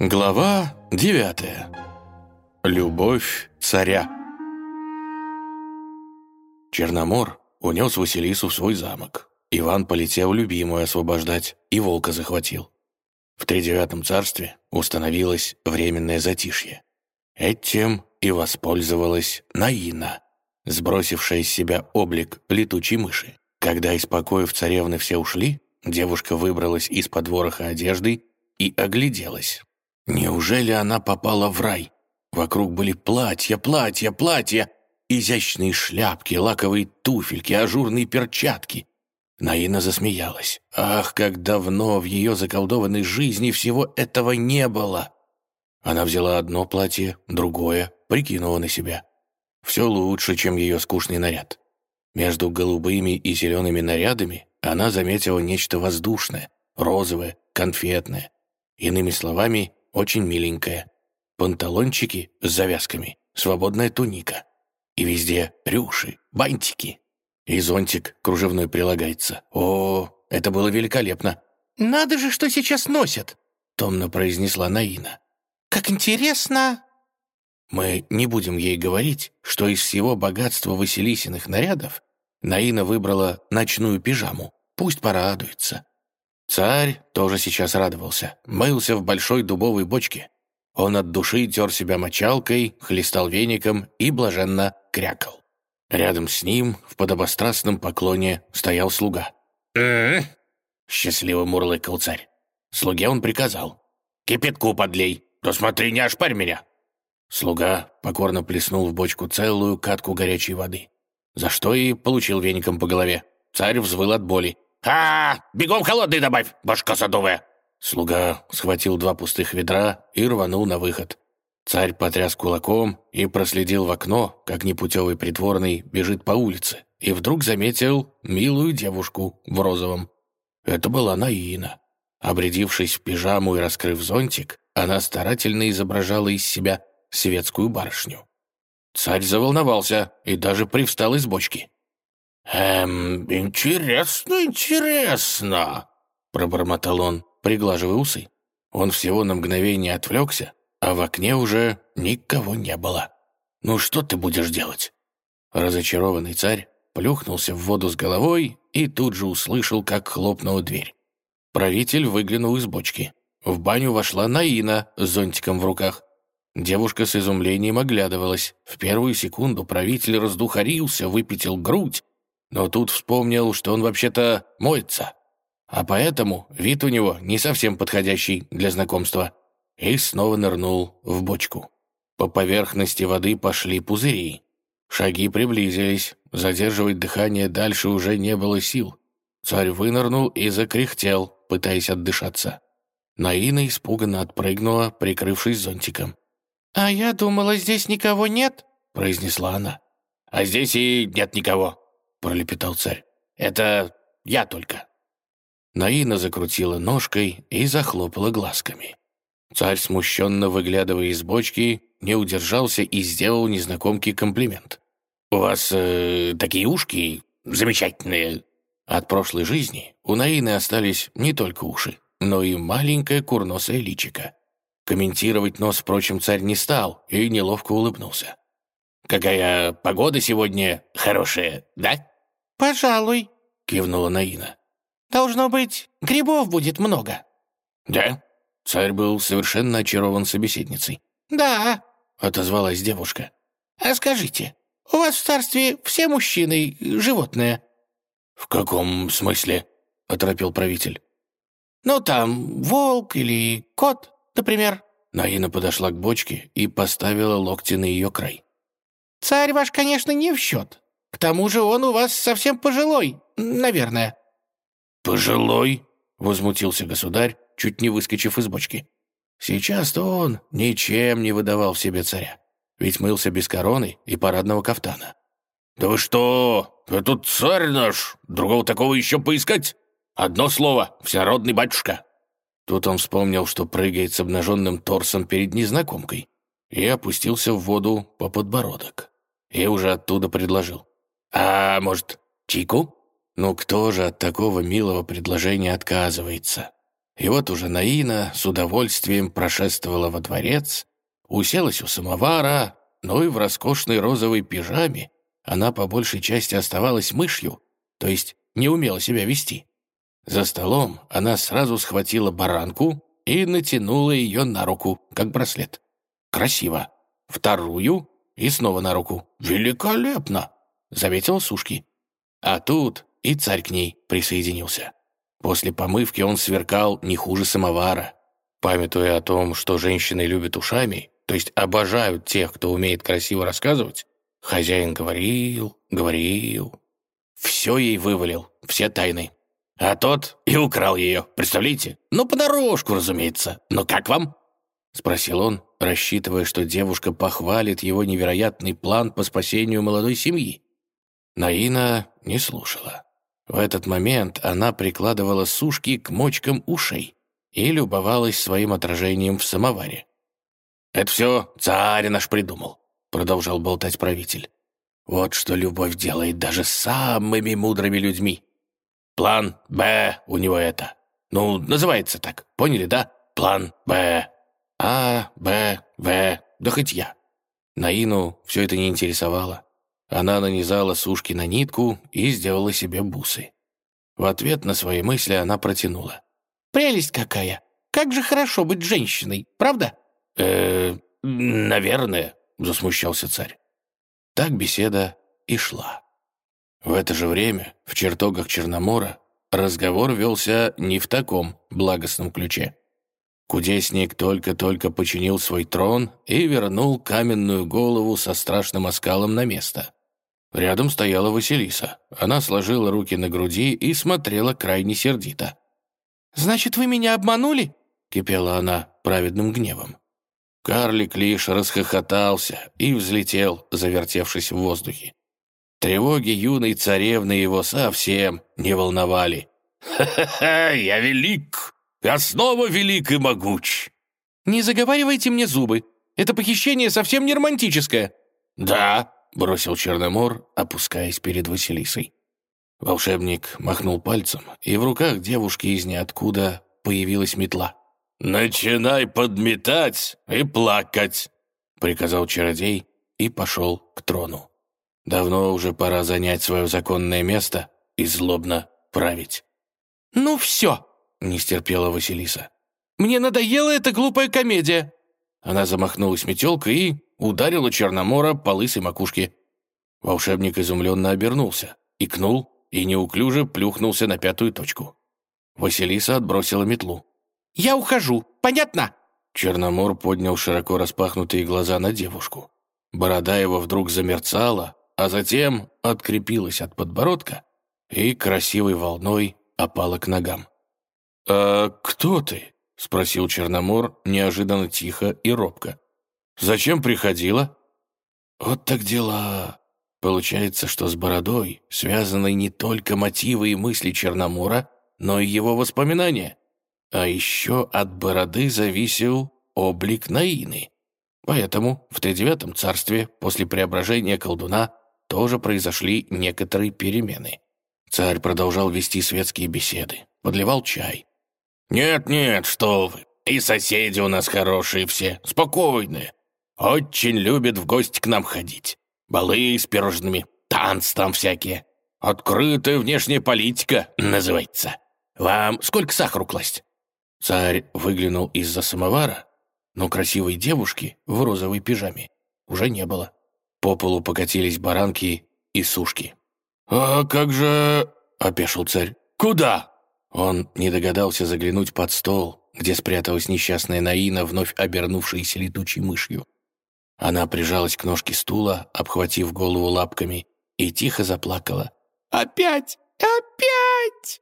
Глава 9. Любовь царя. Черномор унес Василису в свой замок. Иван полетел любимую освобождать и волка захватил. В тридевятом царстве установилось временное затишье. Этим и воспользовалась Наина, сбросившая из себя облик летучей мыши. Когда из покоев царевны все ушли, девушка выбралась из-под вороха одежды и огляделась. Неужели она попала в рай? Вокруг были платья, платья, платья, изящные шляпки, лаковые туфельки, ажурные перчатки. Наина засмеялась. Ах, как давно в ее заколдованной жизни всего этого не было! Она взяла одно платье, другое, прикинула на себя. Все лучше, чем ее скучный наряд. Между голубыми и зелеными нарядами она заметила нечто воздушное, розовое, конфетное. Иными словами, очень миленькая. Панталончики с завязками, свободная туника. И везде рюши, бантики. И зонтик кружевной прилагается. О, это было великолепно. «Надо же, что сейчас носят!» — томно произнесла Наина. «Как интересно!» Мы не будем ей говорить, что из всего богатства Василисиных нарядов Наина выбрала ночную пижаму. Пусть порадуется. Царь тоже сейчас радовался. Мылся в большой дубовой бочке. Он от души тер себя мочалкой, хлестал веником и блаженно крякал. Рядом с ним, в подобострастном поклоне, стоял слуга. «М-м-м!» счастливо мурлыкал царь. Слуге он приказал. «Кипятку подлей, то смотри, не ошпарь меня!» Слуга покорно плеснул в бочку целую катку горячей воды, за что и получил веником по голове. Царь взвыл от боли. «А, бегом холодный добавь, башка садовая!» Слуга схватил два пустых ведра и рванул на выход. Царь потряс кулаком и проследил в окно, как непутевый притворный бежит по улице, и вдруг заметил милую девушку в розовом. Это была Наина. Обрядившись в пижаму и раскрыв зонтик, она старательно изображала из себя светскую барышню. Царь заволновался и даже привстал из бочки. «Эм, интересно, интересно», — пробормотал он, приглаживая усы. Он всего на мгновение отвлекся, а в окне уже никого не было. «Ну что ты будешь делать?» Разочарованный царь плюхнулся в воду с головой и тут же услышал, как хлопнула дверь. Правитель выглянул из бочки. В баню вошла Наина с зонтиком в руках. Девушка с изумлением оглядывалась. В первую секунду правитель раздухарился, выпятил грудь, но тут вспомнил, что он вообще-то моется, а поэтому вид у него не совсем подходящий для знакомства, и снова нырнул в бочку. По поверхности воды пошли пузыри. Шаги приблизились, задерживать дыхание дальше уже не было сил. Царь вынырнул и закряхтел, пытаясь отдышаться. Наина испуганно отпрыгнула, прикрывшись зонтиком. «А я думала, здесь никого нет», — произнесла она. «А здесь и нет никого», — пролепетал царь. «Это я только». Наина закрутила ножкой и захлопала глазками. Царь, смущенно выглядывая из бочки, не удержался и сделал незнакомке комплимент. «У вас э, такие ушки замечательные». От прошлой жизни у Наины остались не только уши, но и маленькое курносое личико. Комментировать нос, впрочем, царь не стал и неловко улыбнулся. «Какая погода сегодня хорошая, да?» «Пожалуй», — кивнула Наина. «Должно быть, грибов будет много». «Да?» Царь был совершенно очарован собеседницей. «Да», — отозвалась девушка. «А скажите, у вас в царстве все мужчины животные?» «В каком смысле?» — оторопил правитель. «Ну, там, волк или кот, например». Наина подошла к бочке и поставила локти на ее край. «Царь ваш, конечно, не в счет. К тому же он у вас совсем пожилой, наверное». «Пожилой?» — возмутился государь, чуть не выскочив из бочки. Сейчас-то он ничем не выдавал в себе царя, ведь мылся без короны и парадного кафтана. «Да вы что? Этот царь наш! Другого такого еще поискать? Одно слово — всенародный батюшка!» Тут он вспомнил, что прыгает с обнаженным торсом перед незнакомкой, и опустился в воду по подбородок. И уже оттуда предложил. «А может, чайку?» Ну кто же от такого милого предложения отказывается? И вот уже Наина с удовольствием прошествовала во дворец, уселась у самовара, но и в роскошной розовой пижаме она по большей части оставалась мышью, то есть не умела себя вести. За столом она сразу схватила баранку и натянула ее на руку, как браслет. Красиво. Вторую и снова на руку. «Великолепно!» — заметил Сушки. А тут и царь к ней присоединился. После помывки он сверкал не хуже самовара. Памятуя о том, что женщины любят ушами, то есть обожают тех, кто умеет красиво рассказывать, хозяин говорил, говорил. Все ей вывалил, все тайны. А тот и украл ее, представляете? Ну, понарошку, разумеется. Но как вам? Спросил он, рассчитывая, что девушка похвалит его невероятный план по спасению молодой семьи. Наина не слушала. В этот момент она прикладывала сушки к мочкам ушей и любовалась своим отражением в самоваре. «Это все царь наш придумал», — продолжал болтать правитель. «Вот что любовь делает даже с самыми мудрыми людьми. План «Б» у него это. Ну, называется так, поняли, да? План «Б». А, Б, В, да хоть я. Наину все это не интересовало. Она нанизала сушки на нитку и сделала себе бусы. В ответ на свои мысли она протянула. «Прелесть какая! Как же хорошо быть женщиной, правда?» э наверное», — засмущался царь. Так беседа и шла. В это же время в чертогах Черномора разговор велся не в таком благостном ключе. Кудесник только-только починил свой трон и вернул каменную голову со страшным оскалом на место. Рядом стояла Василиса. Она сложила руки на груди и смотрела крайне сердито. «Значит, вы меня обманули?» — кипела она праведным гневом. Карлик лишь расхохотался и взлетел, завертевшись в воздухе. Тревоги юной царевны его совсем не волновали. «Ха-ха-ха, я велик! Я снова велик и могуч!» «Не заговаривайте мне зубы. Это похищение совсем не романтическое». «Да», — бросил Черномор, опускаясь перед Василисой. Волшебник махнул пальцем, и в руках девушки из ниоткуда появилась метла. «Начинай подметать и плакать», — приказал чародей и пошел к трону. Давно уже пора занять свое законное место и злобно править. «Ну все!» — не стерпела Василиса. «Мне надоела эта глупая комедия!» Она замахнулась метелкой и ударила Черномора по лысой макушке. Волшебник изумленно обернулся, икнул и неуклюже плюхнулся на пятую точку. Василиса отбросила метлу. «Я ухожу, понятно?» Черномор поднял широко распахнутые глаза на девушку. Борода его вдруг замерцала, а затем открепилась от подбородка и красивой волной опала к ногам. «А кто ты?» — спросил Черномор неожиданно тихо и робко. «Зачем приходила?» «Вот так дела. Получается, что с бородой связаны не только мотивы и мысли Черномора, но и его воспоминания. А еще от бороды зависел облик Наины. Поэтому в тридевятом царстве после преображения колдуна тоже произошли некоторые перемены. Царь продолжал вести светские беседы, подливал чай. «Нет-нет, что вы, и соседи у нас хорошие все, спокойные. Очень любят в гости к нам ходить. Балы с пирожными, танцы там всякие. Открытая внешняя политика называется. Вам сколько сахару класть?» Царь выглянул из-за самовара, но красивой девушки в розовой пижаме уже не было. По полу покатились баранки и сушки. «А как же...» — опешил царь. «Куда?» Он не догадался заглянуть под стол, где спряталась несчастная Наина, вновь обернувшаяся летучей мышью. Она прижалась к ножке стула, обхватив голову лапками, и тихо заплакала. «Опять! Опять!»